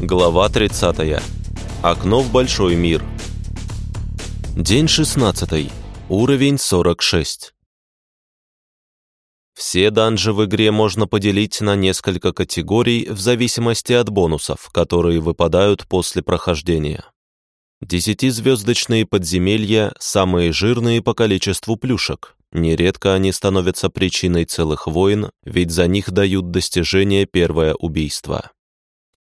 Глава 30. Окно в большой мир. День 16. Уровень 46. Все данжи в игре можно поделить на несколько категорий в зависимости от бонусов, которые выпадают после прохождения. Десятизвездочные подземелья – самые жирные по количеству плюшек. Нередко они становятся причиной целых войн, ведь за них дают достижение первое убийство.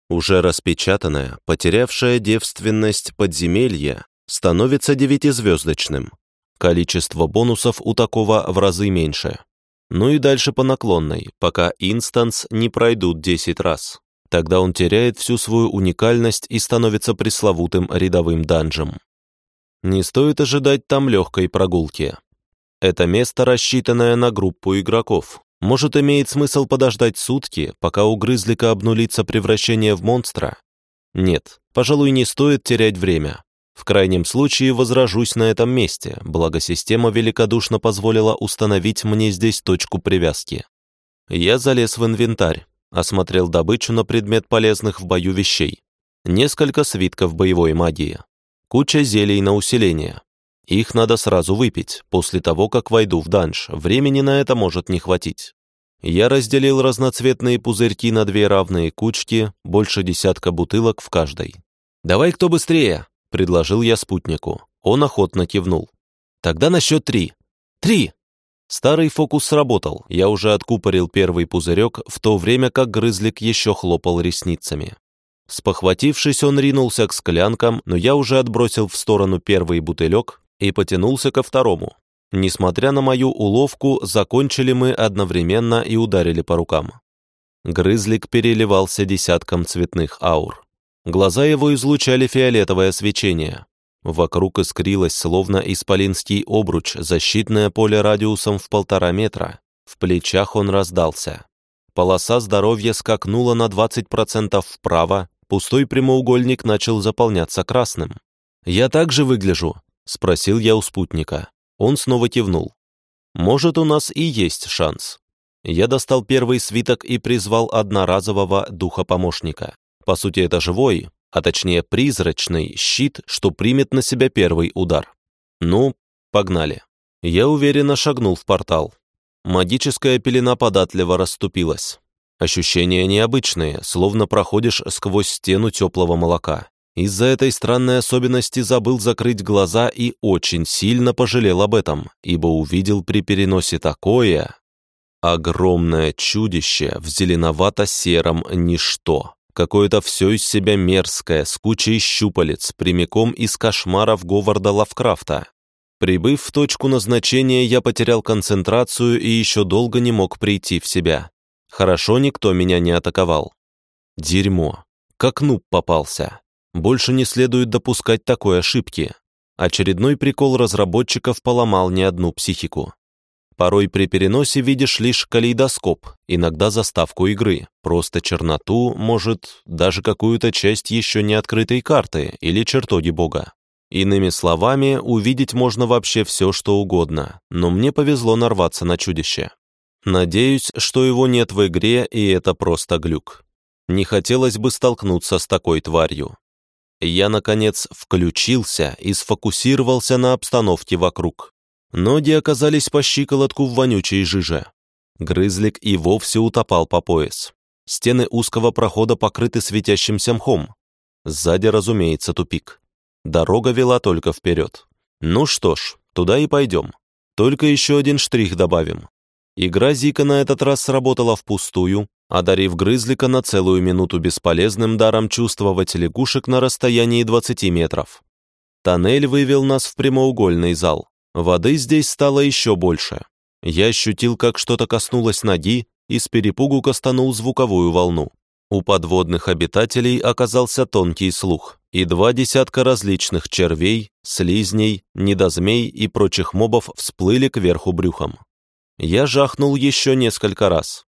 Уже распечатанное, потерявшее девственность подземелье становится девятизвездочным. Количество бонусов у такого в разы меньше. Ну и дальше по наклонной, пока инстанс не пройдут 10 раз. Тогда он теряет всю свою уникальность и становится пресловутым рядовым данжем. Не стоит ожидать там легкой прогулки. Это место, рассчитанное на группу игроков, может, имеет смысл подождать сутки, пока у грызлика обнулится превращение в монстра? Нет, пожалуй, не стоит терять время. В крайнем случае возражусь на этом месте, благо система великодушно позволила установить мне здесь точку привязки. Я залез в инвентарь, осмотрел добычу на предмет полезных в бою вещей. Несколько свитков боевой магии. Куча зелий на усиление. Их надо сразу выпить, после того, как войду в данж. Времени на это может не хватить. Я разделил разноцветные пузырьки на две равные кучки, больше десятка бутылок в каждой. «Давай кто быстрее!» — предложил я спутнику. Он охотно кивнул. «Тогда на счет три. Три!» Старый фокус сработал, я уже откупорил первый пузырек, в то время как грызлик еще хлопал ресницами. Спохватившись, он ринулся к склянкам, но я уже отбросил в сторону первый бутылек, и потянулся ко второму. Несмотря на мою уловку, закончили мы одновременно и ударили по рукам. Грызлик переливался десятком цветных аур. Глаза его излучали фиолетовое свечение. Вокруг искрилось, словно исполинский обруч, защитное поле радиусом в полтора метра. В плечах он раздался. Полоса здоровья скакнула на 20% вправо, пустой прямоугольник начал заполняться красным. «Я также выгляжу», — спросил я у спутника. Он снова кивнул. «Может, у нас и есть шанс». Я достал первый свиток и призвал одноразового духа-помощника. По сути, это живой, а точнее призрачный щит, что примет на себя первый удар. Ну, погнали. Я уверенно шагнул в портал. Магическая пелена податливо расступилась. Ощущения необычные, словно проходишь сквозь стену теплого молока. Из-за этой странной особенности забыл закрыть глаза и очень сильно пожалел об этом, ибо увидел при переносе такое... Огромное чудище в зеленовато-сером ничто. Какое-то все из себя мерзкое, с кучей щупалец, прямиком из кошмаров Говарда Лавкрафта. Прибыв в точку назначения, я потерял концентрацию и еще долго не мог прийти в себя. Хорошо никто меня не атаковал. Дерьмо. Как нуб попался. Больше не следует допускать такой ошибки. Очередной прикол разработчиков поломал не одну психику. Порой при переносе видишь лишь калейдоскоп, иногда заставку игры, просто черноту, может, даже какую-то часть еще не открытой карты или чертоги бога. Иными словами, увидеть можно вообще все, что угодно, но мне повезло нарваться на чудище. Надеюсь, что его нет в игре, и это просто глюк. Не хотелось бы столкнуться с такой тварью. Я, наконец, включился и сфокусировался на обстановке вокруг. Ноги оказались по щиколотку в вонючей жиже. Грызлик и вовсе утопал по пояс. Стены узкого прохода покрыты светящимся мхом. Сзади, разумеется, тупик. Дорога вела только вперед. Ну что ж, туда и пойдем. Только еще один штрих добавим. Игра Зика на этот раз сработала впустую, одарив Грызлика на целую минуту бесполезным даром чувствовать лягушек на расстоянии 20 метров. Тоннель вывел нас в прямоугольный зал. Воды здесь стало еще больше. Я ощутил, как что-то коснулось ноги и с перепугу костанул звуковую волну. У подводных обитателей оказался тонкий слух, и два десятка различных червей, слизней, недозмей и прочих мобов всплыли кверху брюхом. Я жахнул еще несколько раз.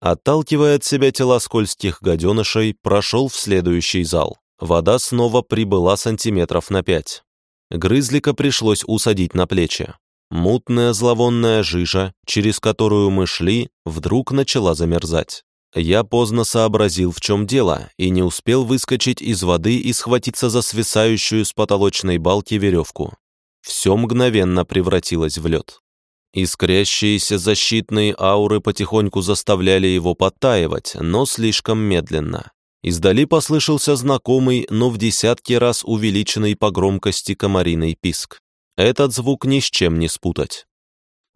Отталкивая от себя тела скользких гаденышей, прошел в следующий зал. Вода снова прибыла сантиметров на пять. Грызлика пришлось усадить на плечи. Мутная зловонная жижа, через которую мы шли, вдруг начала замерзать. Я поздно сообразил, в чем дело, и не успел выскочить из воды и схватиться за свисающую с потолочной балки веревку. Все мгновенно превратилось в лед. Искрящиеся защитные ауры потихоньку заставляли его подтаивать, но слишком медленно. Издали послышался знакомый, но в десятки раз увеличенный по громкости комариный писк. Этот звук ни с чем не спутать.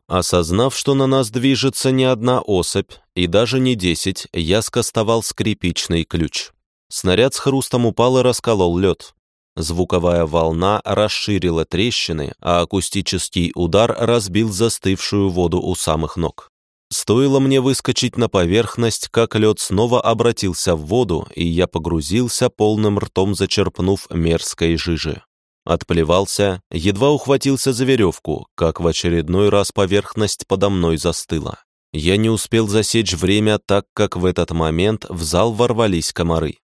Осознав, что на нас движется не одна особь, и даже не десять, я скостовал скрипичный ключ. Снаряд с хрустом упал и расколол лед. Звуковая волна расширила трещины, а акустический удар разбил застывшую воду у самых ног. Стоило мне выскочить на поверхность, как лед снова обратился в воду, и я погрузился полным ртом, зачерпнув мерзкой жижи. Отплевался, едва ухватился за веревку, как в очередной раз поверхность подо мной застыла. Я не успел засечь время, так как в этот момент в зал ворвались комары.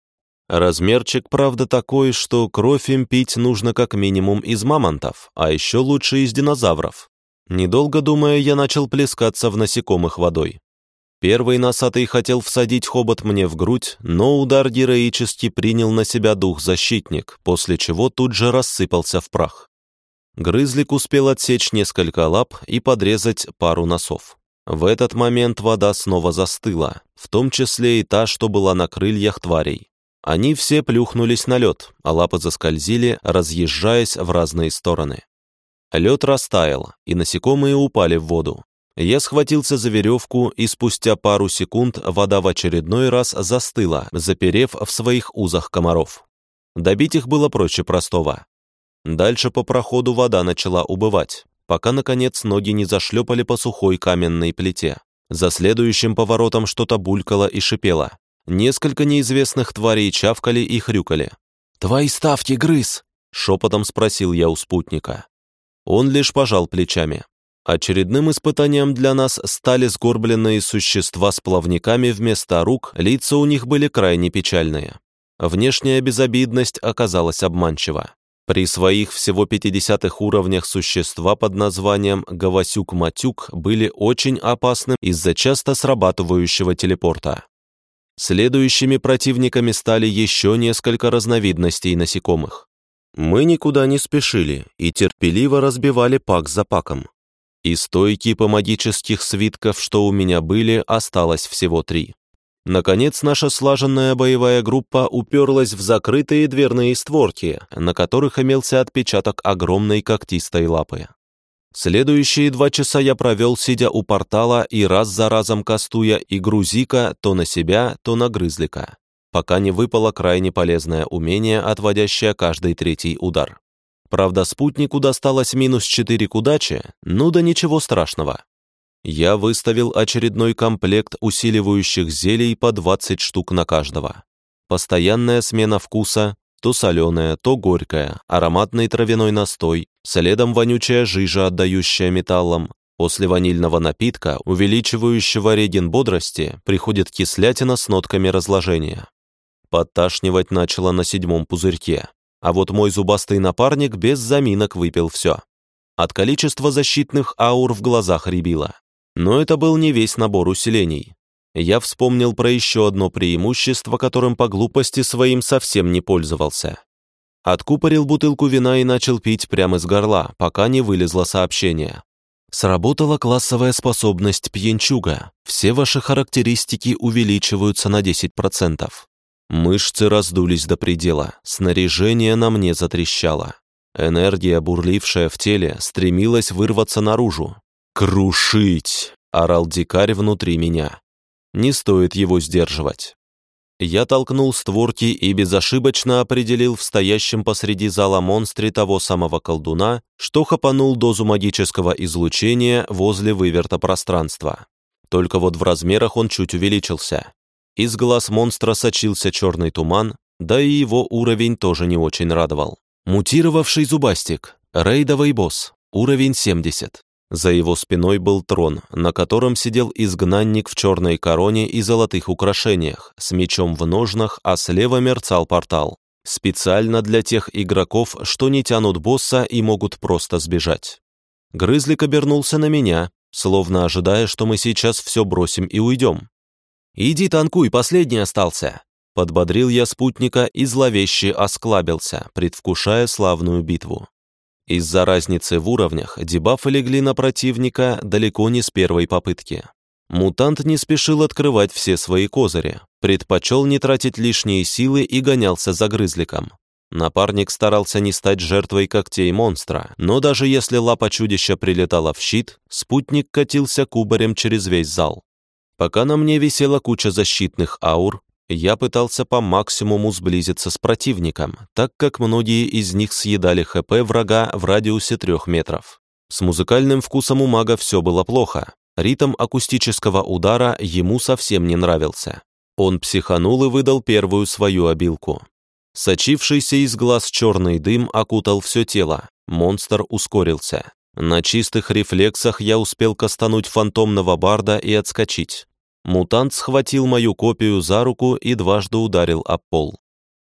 Размерчик, правда, такой, что кровь им пить нужно как минимум из мамонтов, а еще лучше из динозавров. Недолго думая, я начал плескаться в насекомых водой. Первый носатый хотел всадить хобот мне в грудь, но удар героически принял на себя дух-защитник, после чего тут же рассыпался в прах. Грызлик успел отсечь несколько лап и подрезать пару носов. В этот момент вода снова застыла, в том числе и та, что была на крыльях тварей. Они все плюхнулись на лед, а лапы заскользили, разъезжаясь в разные стороны. Лед растаял, и насекомые упали в воду. Я схватился за веревку, и спустя пару секунд вода в очередной раз застыла, заперев в своих узах комаров. Добить их было проще простого. Дальше по проходу вода начала убывать, пока, наконец, ноги не зашлепали по сухой каменной плите. За следующим поворотом что-то булькало и шипело. Несколько неизвестных тварей чавкали и хрюкали. «Твои ставки, грыз!» — шепотом спросил я у спутника. Он лишь пожал плечами. Очередным испытанием для нас стали сгорбленные существа с плавниками вместо рук, лица у них были крайне печальные. Внешняя безобидность оказалась обманчива. При своих всего 50-х уровнях существа под названием Гавасюк-Матюк были очень опасны из-за часто срабатывающего телепорта. Следующими противниками стали еще несколько разновидностей насекомых. Мы никуда не спешили и терпеливо разбивали пак за паком. Из той кипа магических свитков, что у меня были, осталось всего три. Наконец, наша слаженная боевая группа уперлась в закрытые дверные створки, на которых имелся отпечаток огромной когтистой лапы. Следующие два часа я провел, сидя у портала и раз за разом кастуя и грузика то на себя, то на грызлика, пока не выпало крайне полезное умение, отводящее каждый третий удар. Правда, спутнику досталось минус 4 к удаче, ну да ничего страшного. Я выставил очередной комплект усиливающих зелий по 20 штук на каждого. Постоянная смена вкуса, то соленая, то горькая, ароматный травяной настой, следом вонючая жижа, отдающая металлом. После ванильного напитка, увеличивающего реген бодрости, приходит кислятина с нотками разложения. Подташнивать начало на седьмом пузырьке. А вот мой зубастый напарник без заминок выпил все. От количества защитных аур в глазах рябило. Но это был не весь набор усилений. Я вспомнил про еще одно преимущество, которым по глупости своим совсем не пользовался. Откупорил бутылку вина и начал пить прямо из горла, пока не вылезло сообщение. Сработала классовая способность пьянчуга. Все ваши характеристики увеличиваются на 10%. Мышцы раздулись до предела, снаряжение на мне затрещало. Энергия, бурлившая в теле, стремилась вырваться наружу. «Крушить!» — орал дикарь внутри меня. Не стоит его сдерживать. Я толкнул створки и безошибочно определил в стоящем посреди зала монстре того самого колдуна, что хапанул дозу магического излучения возле выверта пространства. Только вот в размерах он чуть увеличился. Из глаз монстра сочился черный туман, да и его уровень тоже не очень радовал. Мутировавший зубастик, рейдовый босс, уровень 70. За его спиной был трон, на котором сидел изгнанник в черной короне и золотых украшениях, с мечом в ножнах, а слева мерцал портал. Специально для тех игроков, что не тянут босса и могут просто сбежать. Грызлик обернулся на меня, словно ожидая, что мы сейчас все бросим и уйдем. «Иди танкуй, последний остался!» Подбодрил я спутника и зловеще осклабился, предвкушая славную битву. Из-за разницы в уровнях дебафы легли на противника далеко не с первой попытки. Мутант не спешил открывать все свои козыри, предпочел не тратить лишние силы и гонялся за грызликом. Напарник старался не стать жертвой когтей монстра, но даже если лапа чудища прилетала в щит, спутник катился кубарем через весь зал. Пока на мне висела куча защитных аур, я пытался по максимуму сблизиться с противником, так как многие из них съедали ХП врага в радиусе трех метров. С музыкальным вкусом у мага все было плохо. Ритм акустического удара ему совсем не нравился. Он психанул и выдал первую свою обилку. Сочившийся из глаз черный дым окутал все тело. Монстр ускорился. На чистых рефлексах я успел кастануть фантомного барда и отскочить. Мутант схватил мою копию за руку и дважды ударил об пол.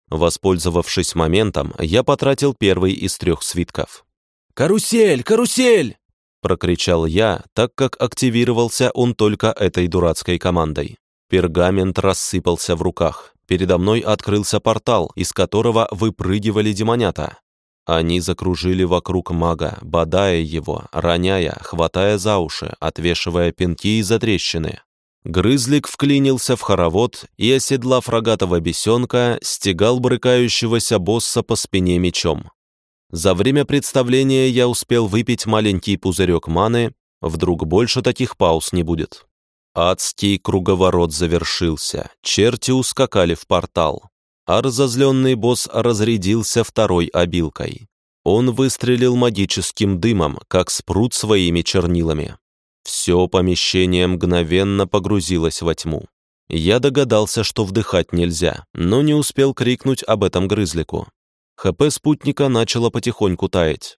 Воспользовавшись моментом, я потратил первый из трех свитков. «Карусель! Карусель!» — прокричал я, так как активировался он только этой дурацкой командой. Пергамент рассыпался в руках. Передо мной открылся портал, из которого выпрыгивали демонята. Они закружили вокруг мага, бодая его, роняя, хватая за уши, отвешивая пинки и затрещины. Грызлик вклинился в хоровод и, оседлав рогатого бесенка, стегал брыкающегося босса по спине мечом. За время представления я успел выпить маленький пузырек маны, вдруг больше таких пауз не будет. Адский круговорот завершился, черти ускакали в портал, а разозленный босс разрядился второй обилкой. Он выстрелил магическим дымом, как спрут своими чернилами. Все помещение мгновенно погрузилось во тьму. Я догадался, что вдыхать нельзя, но не успел крикнуть об этом грызлику. ХП спутника начало потихоньку таять.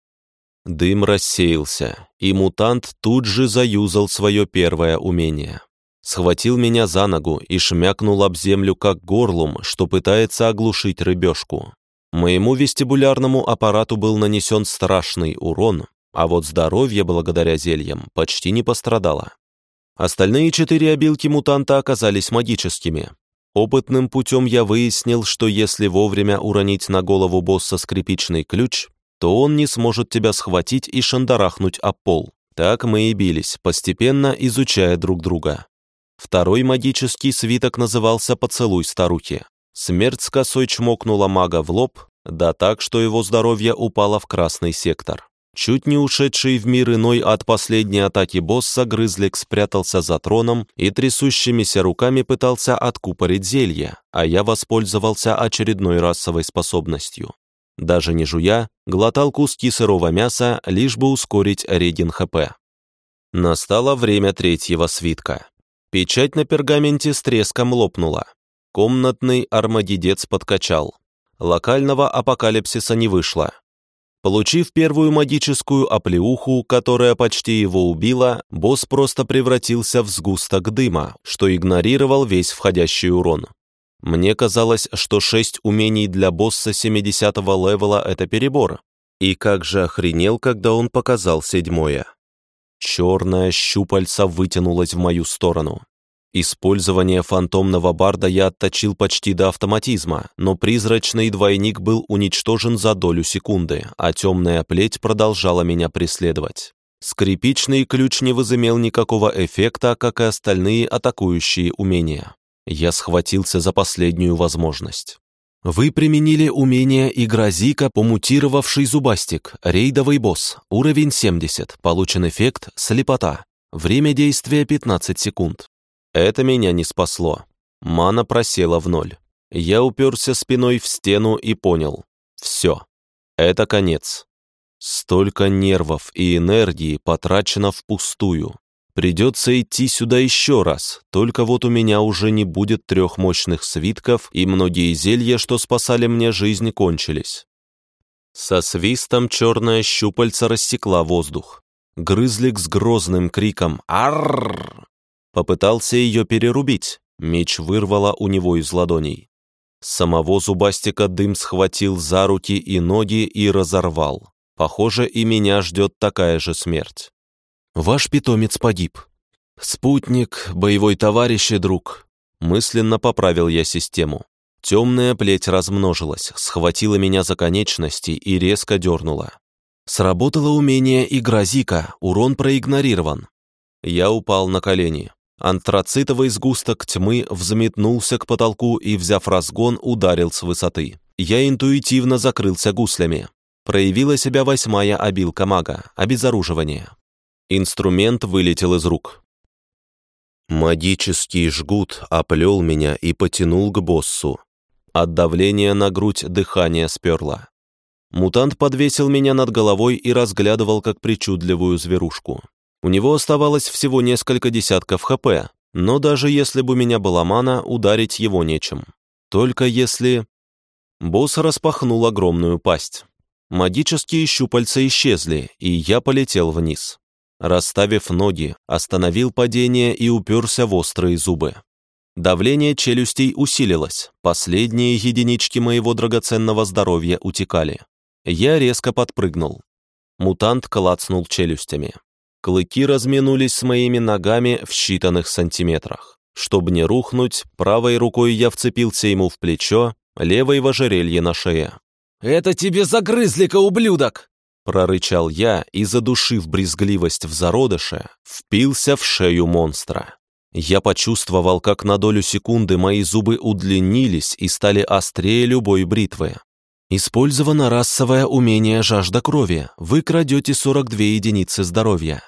Дым рассеялся, и мутант тут же заюзал свое первое умение. Схватил меня за ногу и шмякнул об землю как горлум, что пытается оглушить рыбешку. Моему вестибулярному аппарату был нанесен страшный урон, а вот здоровье, благодаря зельям, почти не пострадало. Остальные четыре обилки мутанта оказались магическими. Опытным путем я выяснил, что если вовремя уронить на голову босса скрипичный ключ, то он не сможет тебя схватить и шандарахнуть об пол. Так мы и бились, постепенно изучая друг друга. Второй магический свиток назывался «Поцелуй старухи». Смерть с косой чмокнула мага в лоб, да так, что его здоровье упало в красный сектор. Чуть не ушедший в мир иной от последней атаки босса, Грызлик спрятался за троном и трясущимися руками пытался откупорить зелье, а я воспользовался очередной расовой способностью. Даже не жуя, глотал куски сырого мяса, лишь бы ускорить реген ХП. Настало время третьего свитка. Печать на пергаменте с треском лопнула. Комнатный армагедец подкачал. Локального апокалипсиса не вышло. Получив первую магическую оплеуху, которая почти его убила, босс просто превратился в сгусток дыма, что игнорировал весь входящий урон. Мне казалось, что шесть умений для босса 70-го левела — это перебор. И как же охренел, когда он показал седьмое. Черная щупальца вытянулась в мою сторону. Использование фантомного барда я отточил почти до автоматизма, но призрачный двойник был уничтожен за долю секунды, а темная плеть продолжала меня преследовать. Скрипичный ключ не возымел никакого эффекта, как и остальные атакующие умения. Я схватился за последнюю возможность. Вы применили умение Игра Зика, помутировавший зубастик, рейдовый босс, уровень 70, получен эффект слепота. Время действия 15 секунд. Это меня не спасло. Мана просела в ноль. Я уперся спиной в стену и понял. Все. Это конец. Столько нервов и энергии потрачено впустую. Придется идти сюда еще раз, только вот у меня уже не будет трех мощных свитков, и многие зелья, что спасали мне жизнь, кончились. Со свистом черная щупальца рассекла воздух. Грызлик с грозным криком «Арррр!» Попытался ее перерубить, меч вырвало у него из ладоней. Самого зубастика дым схватил за руки и ноги и разорвал. Похоже, и меня ждет такая же смерть. Ваш питомец погиб. Спутник, боевой товарищ и друг. Мысленно поправил я систему. Темная плеть размножилась, схватила меня за конечности и резко дернула. Сработало умение «Игра Зика», урон проигнорирован. Я упал на колени. Антрацитовый сгусток тьмы взметнулся к потолку и, взяв разгон, ударил с высоты. Я интуитивно закрылся гуслями. Проявила себя восьмая обилка мага – обезоруживание. Инструмент вылетел из рук. Магический жгут оплел меня и потянул к боссу. От давления на грудь дыхание сперло. Мутант подвесил меня над головой и разглядывал как причудливую зверушку. У него оставалось всего несколько десятков ХП, но даже если бы у меня была мана, ударить его нечем. Только если... Босс распахнул огромную пасть. Магические щупальца исчезли, и я полетел вниз. Расставив ноги, остановил падение и уперся в острые зубы. Давление челюстей усилилось, последние единички моего драгоценного здоровья утекали. Я резко подпрыгнул. Мутант клацнул челюстями. Клыки разминулись с моими ногами в считанных сантиметрах. Чтобы не рухнуть, правой рукой я вцепился ему в плечо, левой в ожерелье на шее. «Это тебе загрызли-ка, ублюдок!» Прорычал я и, задушив брезгливость в зародыше, впился в шею монстра. Я почувствовал, как на долю секунды мои зубы удлинились и стали острее любой бритвы. Использовано расовое умение жажда крови. Вы крадете 42 единицы здоровья.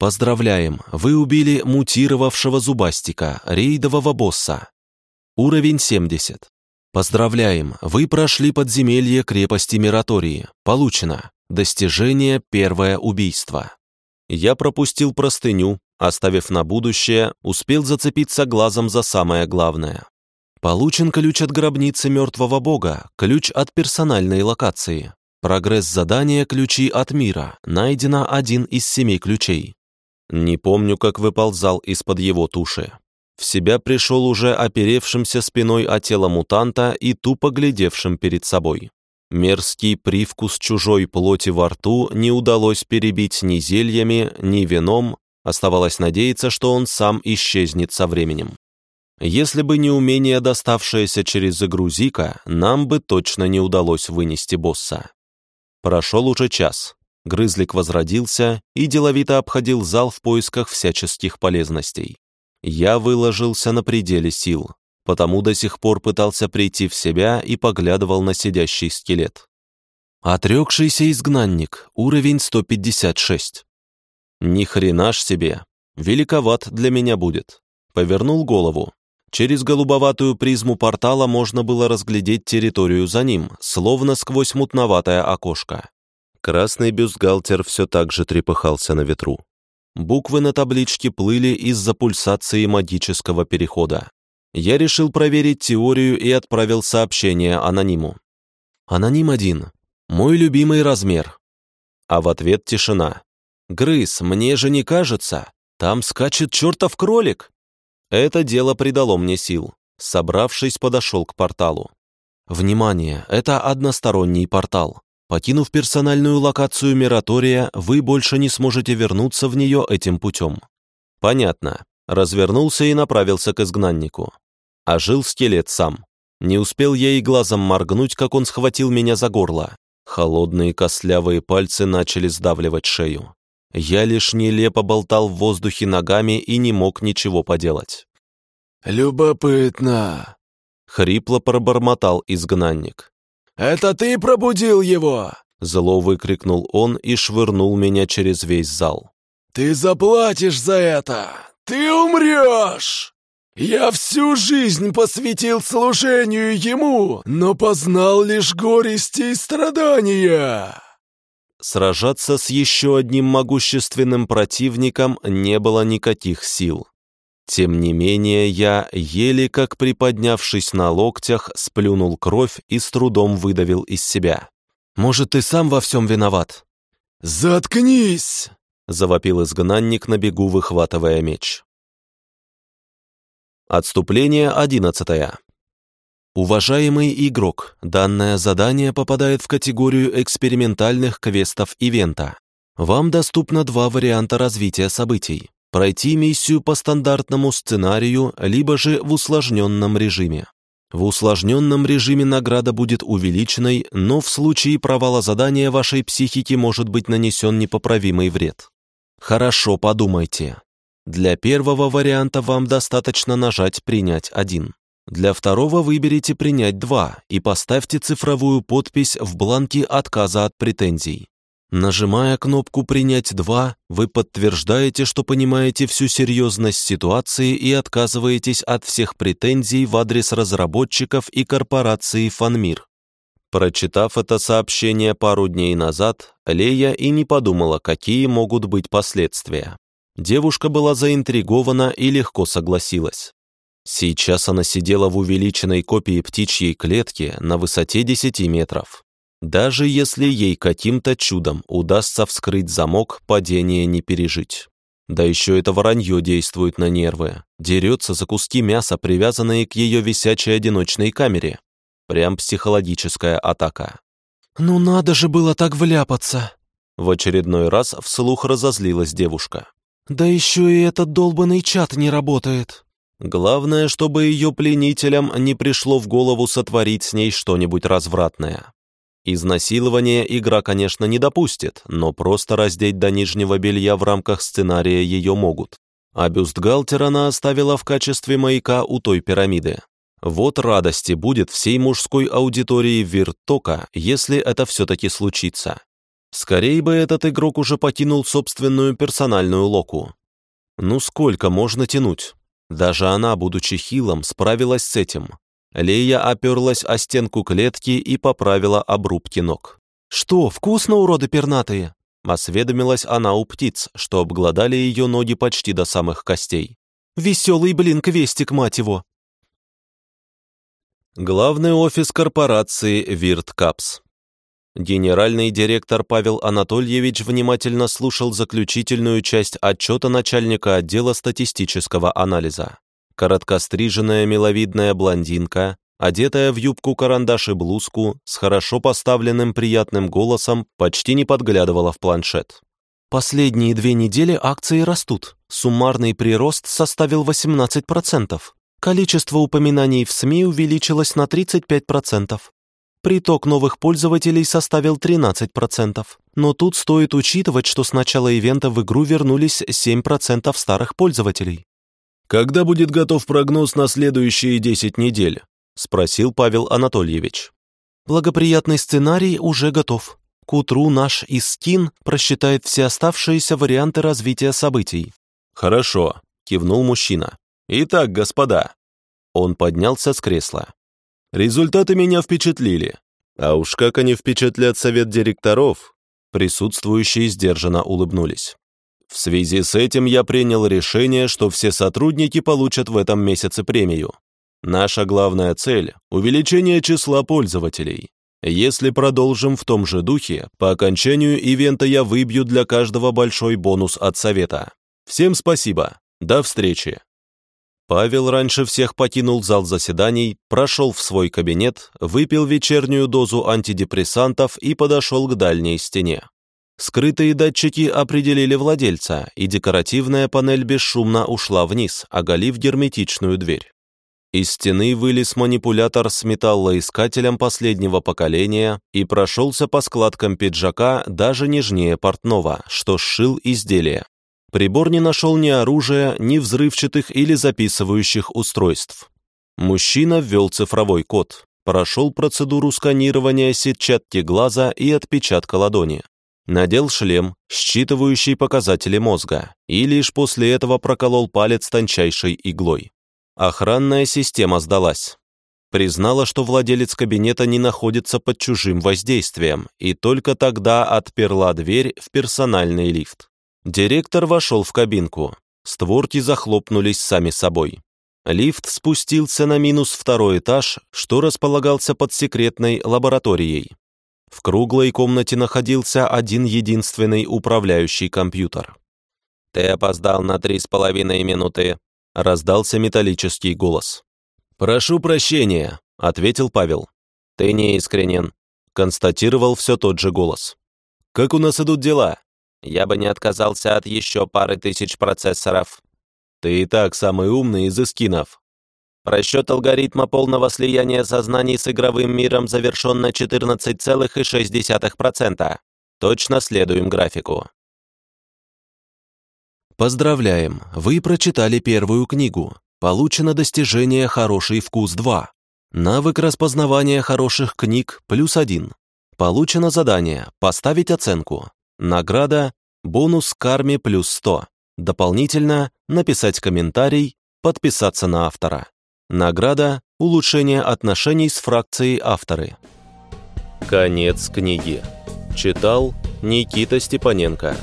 Поздравляем, вы убили мутировавшего зубастика, рейдового босса. Уровень 70. Поздравляем, вы прошли подземелье крепости Миратории. Получено. Достижение первое убийство. Я пропустил простыню, оставив на будущее, успел зацепиться глазом за самое главное. Получен ключ от гробницы мертвого бога, ключ от персональной локации. Прогресс задания «Ключи от мира». Найдено один из семи ключей. Не помню, как выползал из-под его туши. В себя пришел уже оперевшимся спиной о тело мутанта и тупо глядевшим перед собой. Мерзкий привкус чужой плоти во рту не удалось перебить ни зельями, ни вином, оставалось надеяться, что он сам исчезнет со временем. Если бы не умение, доставшееся через игру Зика, нам бы точно не удалось вынести босса. Прошел уже час. Грызлик возродился и деловито обходил зал в поисках всяческих полезностей. Я выложился на пределе сил, потому до сих пор пытался прийти в себя и поглядывал на сидящий скелет. Отрекшийся изгнанник, уровень 156. Ни хрена ж себе, великоват для меня будет. Повернул голову, Через голубоватую призму портала можно было разглядеть территорию за ним, словно сквозь мутноватое окошко. Красный бюстгальтер все так же трепыхался на ветру. Буквы на табличке плыли из-за пульсации магического перехода. Я решил проверить теорию и отправил сообщение анониму. «Аноним один. Мой любимый размер». А в ответ тишина. «Грыз, мне же не кажется. Там скачет чертов кролик». Это дело придало мне сил. Собравшись, подошел к порталу. Внимание, это односторонний портал. Покинув персональную локацию Миратория, вы больше не сможете вернуться в нее этим путем. Понятно. Развернулся и направился к изгнаннику. А жил скелет сам. Не успел я и глазом моргнуть, как он схватил меня за горло. Холодные костлявые пальцы начали сдавливать шею. Я лишь нелепо болтал в воздухе ногами и не мог ничего поделать. «Любопытно!» — хрипло пробормотал изгнанник. «Это ты пробудил его?» Зло выкрикнул он и швырнул меня через весь зал. «Ты заплатишь за это! Ты умрешь!» «Я всю жизнь посвятил служению ему, но познал лишь горести и страдания!» Сражаться с еще одним могущественным противником не было никаких сил. Тем не менее, я, еле как приподнявшись на локтях, сплюнул кровь и с трудом выдавил из себя. «Может, ты сам во всем виноват?» «Заткнись!» — завопил изгнанник на бегу, выхватывая меч. Отступление одиннадцатое. Уважаемый игрок, данное задание попадает в категорию экспериментальных квестов ивента. Вам доступно два варианта развития событий. Пройти миссию по стандартному сценарию, либо же в усложненном режиме. В усложненном режиме награда будет увеличенной, но в случае провала задания вашей психике может быть нанесен непоправимый вред. Хорошо подумайте. Для первого варианта вам достаточно нажать «Принять один». Для второго выберите «Принять два» и поставьте цифровую подпись в бланке отказа от претензий. Нажимая кнопку «Принять два», вы подтверждаете, что понимаете всю серьезность ситуации и отказываетесь от всех претензий в адрес разработчиков и корпорации «Фанмир». Прочитав это сообщение пару дней назад, Лея и не подумала, какие могут быть последствия. Девушка была заинтригована и легко согласилась. Сейчас она сидела в увеличенной копии птичьей клетки на высоте 10 метров. Даже если ей каким-то чудом удастся вскрыть замок, падение не пережить. Да еще это воронье действует на нервы, дерется за куски мяса, привязанные к ее висячей одиночной камере. Прям психологическая атака. «Ну надо же было так вляпаться!» В очередной раз вслух разозлилась девушка. «Да еще и этот долбанный чат не работает!» Главное, чтобы ее пленителям не пришло в голову сотворить с ней что-нибудь развратное. Изнасилование игра, конечно, не допустит, но просто раздеть до нижнего белья в рамках сценария ее могут. А бюстгальтер она оставила в качестве маяка у той пирамиды. Вот радости будет всей мужской аудитории Виртока, если это все-таки случится. Скорее бы этот игрок уже покинул собственную персональную локу. Ну сколько можно тянуть? Даже она, будучи хилом, справилась с этим. Лея оперлась о стенку клетки и поправила обрубки ног. «Что, вкусно, уроды пернатые?» Осведомилась она у птиц, что обглодали ее ноги почти до самых костей. «Веселый блин, квестик, мать его!» Главный офис корпорации «Вирткапс». Генеральный директор Павел Анатольевич внимательно слушал заключительную часть отчета начальника отдела статистического анализа. Короткостриженная миловидная блондинка, одетая в юбку-карандаш и блузку, с хорошо поставленным приятным голосом, почти не подглядывала в планшет. «Последние две недели акции растут. Суммарный прирост составил 18%. Количество упоминаний в СМИ увеличилось на 35%. Приток новых пользователей составил 13%. Но тут стоит учитывать, что с начала ивента в игру вернулись 7% старых пользователей. «Когда будет готов прогноз на следующие 10 недель?» — спросил Павел Анатольевич. «Благоприятный сценарий уже готов. К утру наш Искин просчитает все оставшиеся варианты развития событий». «Хорошо», — кивнул мужчина. «Итак, господа». Он поднялся с кресла. Результаты меня впечатлили. А уж как они впечатлят совет директоров, присутствующие сдержанно улыбнулись. В связи с этим я принял решение, что все сотрудники получат в этом месяце премию. Наша главная цель – увеличение числа пользователей. Если продолжим в том же духе, по окончанию ивента я выбью для каждого большой бонус от совета. Всем спасибо. До встречи. Павел раньше всех покинул зал заседаний, прошел в свой кабинет, выпил вечернюю дозу антидепрессантов и подошел к дальней стене. Скрытые датчики определили владельца, и декоративная панель бесшумно ушла вниз, оголив герметичную дверь. Из стены вылез манипулятор с металлоискателем последнего поколения и прошелся по складкам пиджака даже нежнее портного, что сшил изделие. Прибор не нашел ни оружия, ни взрывчатых или записывающих устройств. Мужчина ввел цифровой код, прошел процедуру сканирования сетчатки глаза и отпечатка ладони. Надел шлем, считывающий показатели мозга, и лишь после этого проколол палец тончайшей иглой. Охранная система сдалась. Признала, что владелец кабинета не находится под чужим воздействием, и только тогда отперла дверь в персональный лифт. Директор вошел в кабинку. Створки захлопнулись сами собой. Лифт спустился на минус второй этаж, что располагался под секретной лабораторией. В круглой комнате находился один единственный управляющий компьютер. «Ты опоздал на три с половиной минуты», — раздался металлический голос. «Прошу прощения», — ответил Павел. «Ты не искренен», — констатировал все тот же голос. «Как у нас идут дела?» Я бы не отказался от еще пары тысяч процессоров. Ты и так самый умный из эскинов. Расчет алгоритма полного слияния сознаний с игровым миром завершен на 14,6%. Точно следуем графику. Поздравляем, вы прочитали первую книгу. Получено достижение «Хороший вкус 2». Навык распознавания хороших книг плюс один. Получено задание «Поставить оценку». Награда «Бонус карме плюс 100». Дополнительно написать комментарий, подписаться на автора. Награда «Улучшение отношений с фракцией авторы». Конец книги. Читал Никита Степаненко.